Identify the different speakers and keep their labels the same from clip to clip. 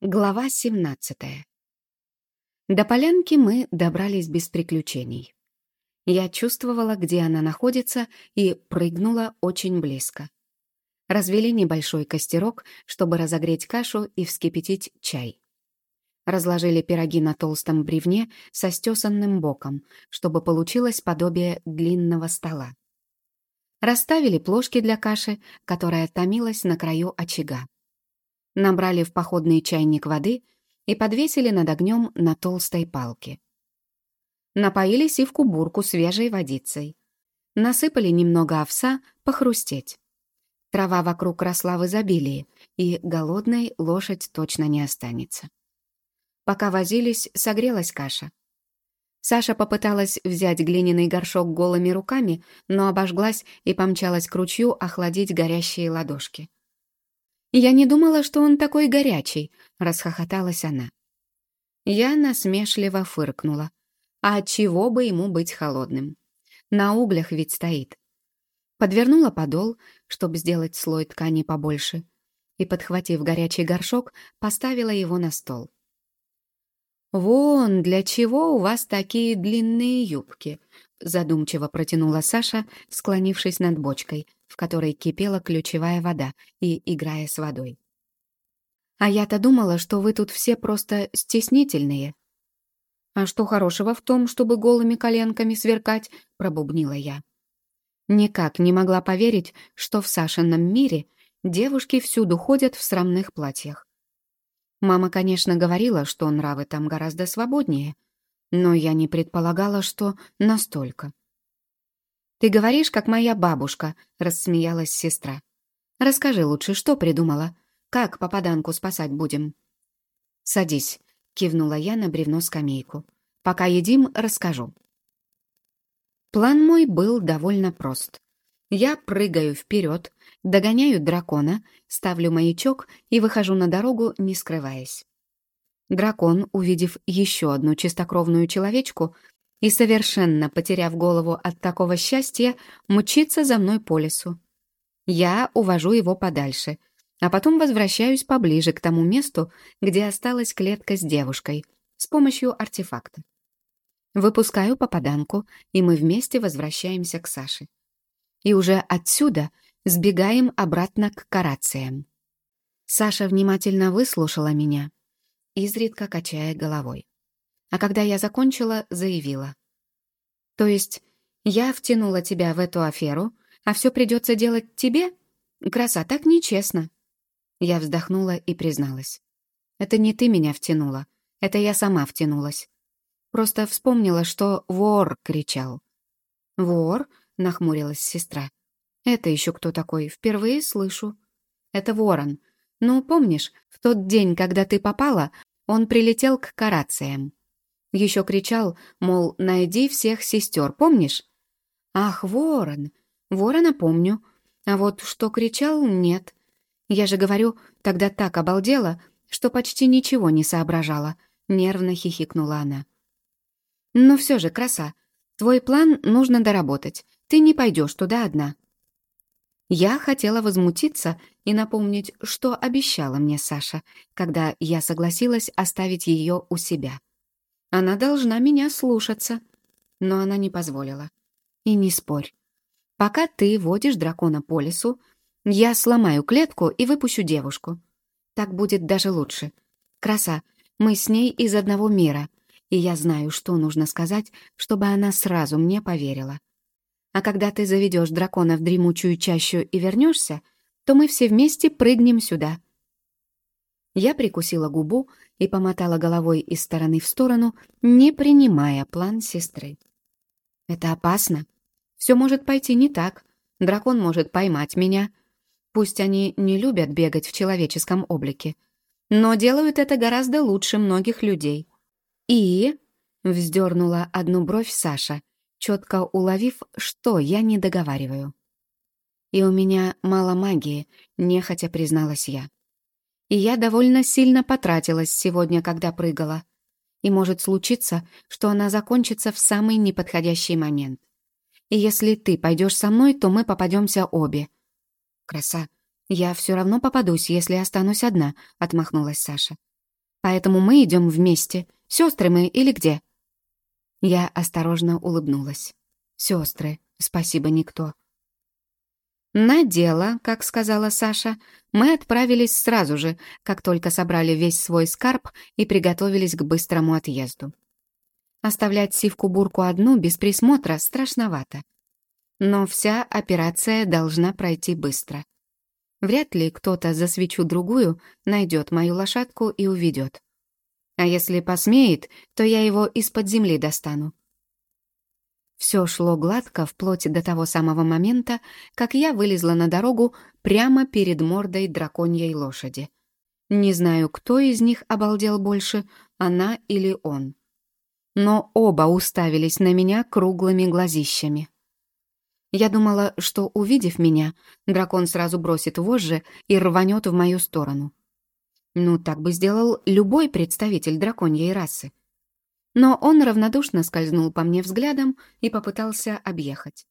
Speaker 1: Глава 17 До полянки мы добрались без приключений. Я чувствовала, где она находится, и прыгнула очень близко. Развели небольшой костерок, чтобы разогреть кашу и вскипятить чай. Разложили пироги на толстом бревне со стесанным боком, чтобы получилось подобие длинного стола. Расставили плошки для каши, которая томилась на краю очага набрали в походный чайник воды и подвесили над огнем на толстой палке. Напоили сивку бурку свежей водицей. Насыпали немного овса похрустеть. Трава вокруг росла в изобилии, и голодной лошадь точно не останется. Пока возились, согрелась каша. Саша попыталась взять глиняный горшок голыми руками, но обожглась и помчалась к ручью охладить горящие ладошки. «Я не думала, что он такой горячий», — расхохоталась она. Я насмешливо фыркнула. А чего бы ему быть холодным? На углях ведь стоит. Подвернула подол, чтобы сделать слой ткани побольше, и, подхватив горячий горшок, поставила его на стол. «Вон, для чего у вас такие длинные юбки?» Задумчиво протянула Саша, склонившись над бочкой, в которой кипела ключевая вода и играя с водой. «А я-то думала, что вы тут все просто стеснительные». «А что хорошего в том, чтобы голыми коленками сверкать?» — пробубнила я. Никак не могла поверить, что в Сашином мире девушки всюду ходят в срамных платьях. Мама, конечно, говорила, что нравы там гораздо свободнее — но я не предполагала, что настолько. «Ты говоришь, как моя бабушка», — рассмеялась сестра. «Расскажи лучше, что придумала? Как попаданку спасать будем?» «Садись», — кивнула я на бревно-скамейку. «Пока едим, расскажу». План мой был довольно прост. Я прыгаю вперед, догоняю дракона, ставлю маячок и выхожу на дорогу, не скрываясь. Дракон, увидев еще одну чистокровную человечку и совершенно потеряв голову от такого счастья, мчится за мной по лесу. Я увожу его подальше, а потом возвращаюсь поближе к тому месту, где осталась клетка с девушкой, с помощью артефакта. Выпускаю попаданку, и мы вместе возвращаемся к Саше. И уже отсюда сбегаем обратно к карациям. Саша внимательно выслушала меня — изредка качая головой. А когда я закончила, заявила. «То есть я втянула тебя в эту аферу, а все придется делать тебе? Краса, так нечестно». Я вздохнула и призналась. «Это не ты меня втянула, это я сама втянулась. Просто вспомнила, что вор кричал». «Вор?» — нахмурилась сестра. «Это еще кто такой? Впервые слышу». «Это ворон. Ну, помнишь, в тот день, когда ты попала, он прилетел к карациям. Еще кричал, мол, найди всех сестер, помнишь? Ах, ворон! Ворона помню. А вот что кричал, нет. Я же говорю, тогда так обалдела, что почти ничего не соображала. Нервно хихикнула она. Но все же, краса, твой план нужно доработать. Ты не пойдешь туда одна. Я хотела возмутиться и напомнить, что обещала мне Саша, когда я согласилась оставить ее у себя. Она должна меня слушаться. Но она не позволила. И не спорь. Пока ты водишь дракона по лесу, я сломаю клетку и выпущу девушку. Так будет даже лучше. Краса, мы с ней из одного мира, и я знаю, что нужно сказать, чтобы она сразу мне поверила. А когда ты заведешь дракона в дремучую чащу и вернешься, то мы все вместе прыгнем сюда». Я прикусила губу и помотала головой из стороны в сторону, не принимая план сестры. «Это опасно. Все может пойти не так. Дракон может поймать меня. Пусть они не любят бегать в человеческом облике, но делают это гораздо лучше многих людей. И...» — вздернула одну бровь Саша — четко уловив, что я не договариваю. И у меня мало магии, нехотя призналась я. И я довольно сильно потратилась сегодня, когда прыгала. И может случиться, что она закончится в самый неподходящий момент. И если ты пойдешь со мной, то мы попадемся обе. Краса. Я все равно попадусь, если останусь одна, отмахнулась Саша. Поэтому мы идем вместе. Сестры мы или где?» Я осторожно улыбнулась. «Сестры, спасибо, никто». На дело, как сказала Саша, мы отправились сразу же, как только собрали весь свой скарб и приготовились к быстрому отъезду. Оставлять сивку-бурку одну без присмотра страшновато. Но вся операция должна пройти быстро. Вряд ли кто-то за свечу другую найдет мою лошадку и уведет. А если посмеет, то я его из-под земли достану. Все шло гладко вплоть до того самого момента, как я вылезла на дорогу прямо перед мордой драконьей лошади. Не знаю, кто из них обалдел больше, она или он. Но оба уставились на меня круглыми глазищами. Я думала, что, увидев меня, дракон сразу бросит вожжи и рванет в мою сторону. Ну, так бы сделал любой представитель драконьей расы. Но он равнодушно скользнул по мне взглядом и попытался объехать.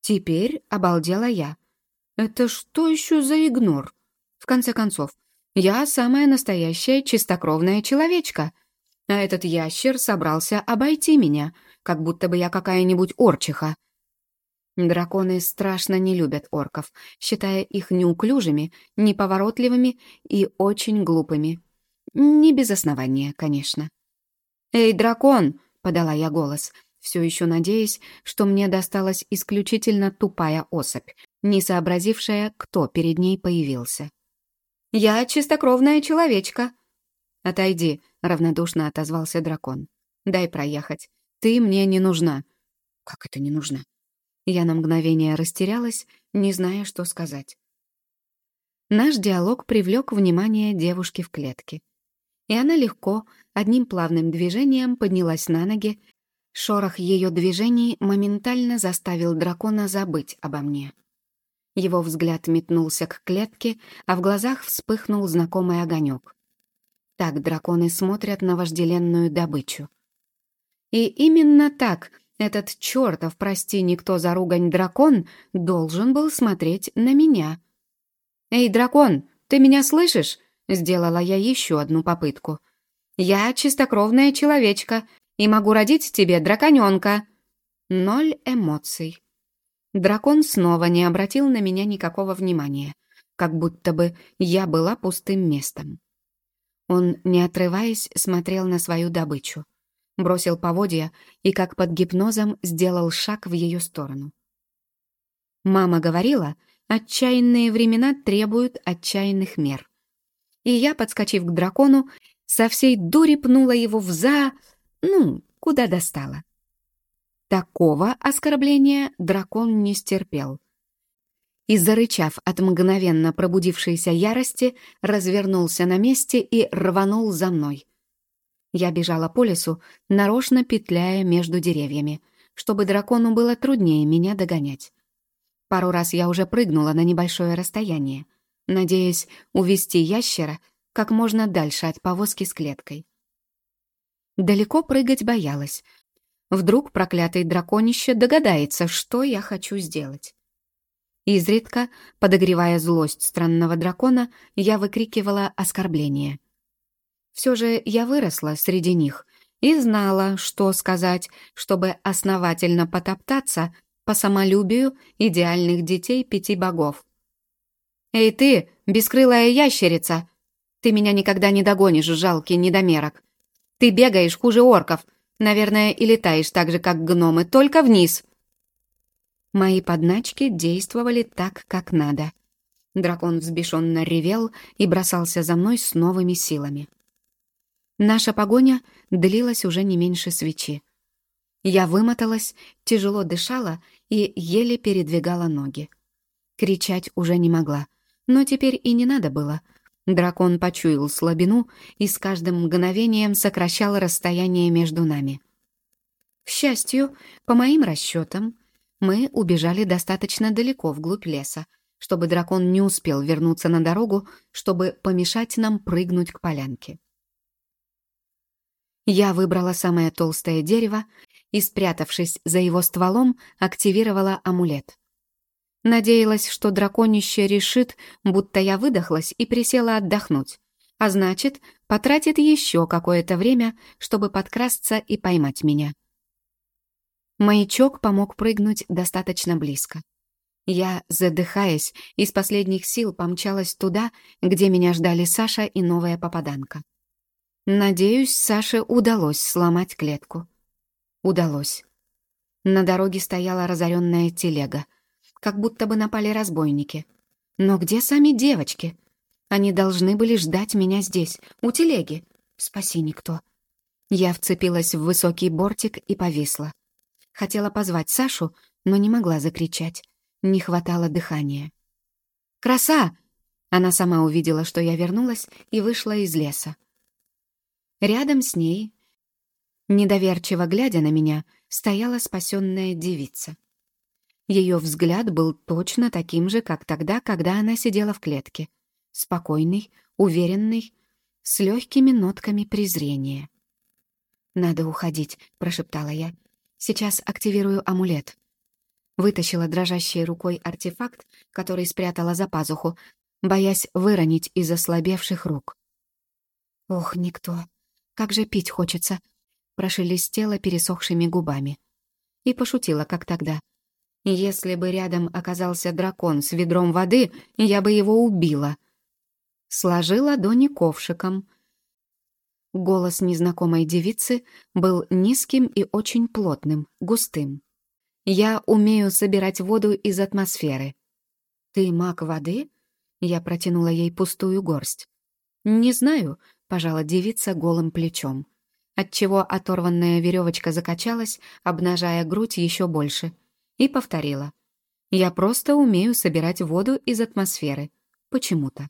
Speaker 1: Теперь обалдела я. Это что еще за игнор? В конце концов, я самая настоящая чистокровная человечка, а этот ящер собрался обойти меня, как будто бы я какая-нибудь орчиха. Драконы страшно не любят орков, считая их неуклюжими, неповоротливыми и очень глупыми. Не без основания, конечно. «Эй, дракон!» — подала я голос, все еще надеясь, что мне досталась исключительно тупая особь, не сообразившая, кто перед ней появился. «Я чистокровная человечка». «Отойди», — равнодушно отозвался дракон. «Дай проехать. Ты мне не нужна». «Как это не нужна?» Я на мгновение растерялась, не зная, что сказать. Наш диалог привлек внимание девушки в клетке. И она легко, одним плавным движением поднялась на ноги. Шорох ее движений моментально заставил дракона забыть обо мне. Его взгляд метнулся к клетке, а в глазах вспыхнул знакомый огонек. Так драконы смотрят на вожделенную добычу. И именно так этот чертов, прости, никто за ругань дракон, должен был смотреть на меня. «Эй, дракон, ты меня слышишь?» Сделала я еще одну попытку. «Я чистокровная человечка и могу родить тебе драконенка». Ноль эмоций. Дракон снова не обратил на меня никакого внимания, как будто бы я была пустым местом. Он, не отрываясь, смотрел на свою добычу бросил поводья и, как под гипнозом, сделал шаг в ее сторону. Мама говорила, отчаянные времена требуют отчаянных мер. И я, подскочив к дракону, со всей дури пнула его в за... ну, куда достала. Такого оскорбления дракон не стерпел. И, зарычав от мгновенно пробудившейся ярости, развернулся на месте и рванул за мной. Я бежала по лесу, нарочно петляя между деревьями, чтобы дракону было труднее меня догонять. Пару раз я уже прыгнула на небольшое расстояние, надеясь увести ящера как можно дальше от повозки с клеткой. Далеко прыгать боялась. Вдруг проклятый драконище догадается, что я хочу сделать. Изредка, подогревая злость странного дракона, я выкрикивала оскорбления — все же я выросла среди них и знала, что сказать, чтобы основательно потоптаться по самолюбию идеальных детей пяти богов. «Эй ты, бескрылая ящерица! Ты меня никогда не догонишь, жалкий недомерок! Ты бегаешь хуже орков, наверное, и летаешь так же, как гномы, только вниз!» Мои подначки действовали так, как надо. Дракон взбешенно ревел и бросался за мной с новыми силами. Наша погоня длилась уже не меньше свечи. Я вымоталась, тяжело дышала и еле передвигала ноги. Кричать уже не могла, но теперь и не надо было. Дракон почуял слабину и с каждым мгновением сокращал расстояние между нами. К счастью, по моим расчетам, мы убежали достаточно далеко вглубь леса, чтобы дракон не успел вернуться на дорогу, чтобы помешать нам прыгнуть к полянке. Я выбрала самое толстое дерево и, спрятавшись за его стволом, активировала амулет. Надеялась, что драконище решит, будто я выдохлась и присела отдохнуть, А значит, потратит еще какое-то время, чтобы подкрасться и поймать меня. Маячок помог прыгнуть достаточно близко. Я, задыхаясь, из последних сил помчалась туда, где меня ждали Саша и новая попаданка. Надеюсь, Саше удалось сломать клетку. Удалось. На дороге стояла разоренная телега. Как будто бы напали разбойники. Но где сами девочки? Они должны были ждать меня здесь, у телеги. Спаси никто. Я вцепилась в высокий бортик и повисла. Хотела позвать Сашу, но не могла закричать. Не хватало дыхания. «Краса!» Она сама увидела, что я вернулась, и вышла из леса. Рядом с ней, недоверчиво глядя на меня, стояла спасенная девица. Ее взгляд был точно таким же, как тогда, когда она сидела в клетке. Спокойный, уверенный, с легкими нотками презрения. «Надо уходить», — прошептала я. «Сейчас активирую амулет». Вытащила дрожащей рукой артефакт, который спрятала за пазуху, боясь выронить из ослабевших рук. «Ох, никто! Как же пить хочется!» прошелестела пересохшими губами. И пошутила, как тогда. «Если бы рядом оказался дракон с ведром воды, я бы его убила». Сложила ладони ковшиком. Голос незнакомой девицы был низким и очень плотным, густым. Я умею собирать воду из атмосферы. Ты маг воды? Я протянула ей пустую горсть. Не знаю, пожала девица голым плечом, отчего оторванная веревочка закачалась, обнажая грудь еще больше, и повторила. Я просто умею собирать воду из атмосферы. Почему-то.